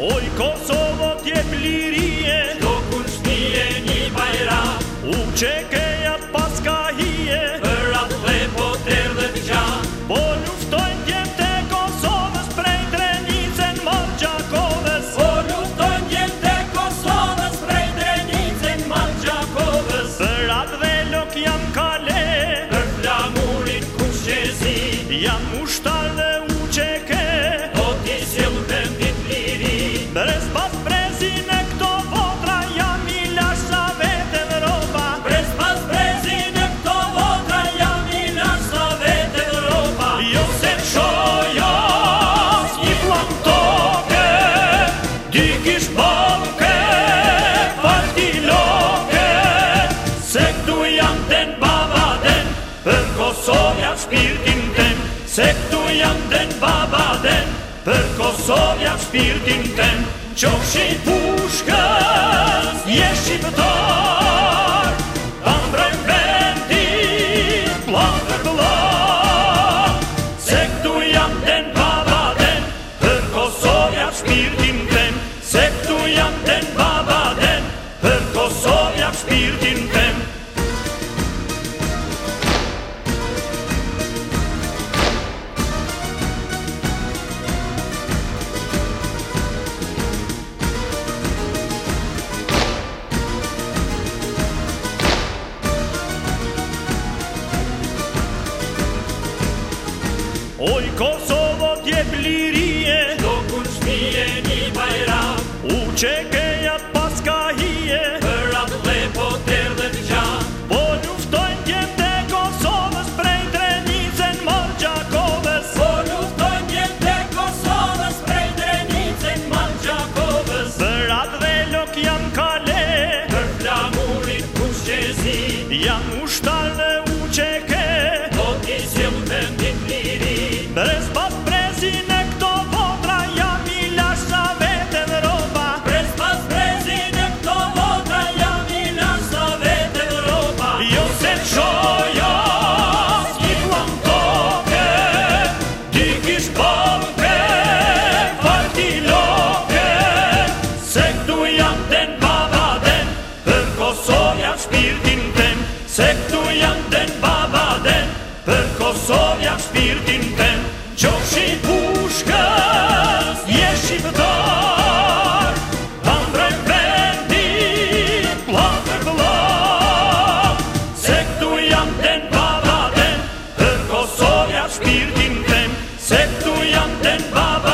Oj, Kosovo tje plirije, Do kun shtije një bajra, U që keja paska hije, Për atë dhe po të rrë dhe gja, Po luftojnë tjem të Kosovës, Prej drenicën marë gjakovës, Po luftojnë tjem të Kosovës, Prej drenicën marë Për atë dhe lok jam kale, Për flamurit kushqezi, Jam ushtar dhe shpirtin tem Se këtu jam den baba den Për Kosovë jam shpirtin tem Qoshi pushkës, jeshi pëtar Tam brem vendi, plan për plan Se këtu jam den baba den Për Kosovë jam shpirtin tem Se këtu jam den baba den Për Kosovë jam shpirtin tem Oj, Kosovo tje blirije, Do kun shmije një bajram, U që kejat paska hije, Për atë dhe po tërë dhe të gjam, Po luftojnë tjem të Kosovës, Prej drenicën marë gjakovës, Po luftojnë tjem të Kosovës, Prej drenicën marë gjakovës, Për atë dhe lok janë kale, Për flamurit kusë qezi, Janë ushta, Se këtu janë den baba den Për Kosovë janë shpirtin ten Qovë shi pushkës, jesh shi pëtar Pan vendi, plak për Se këtu janë den baba den Për Kosovë janë shpirtin ten Se këtu janë den baba den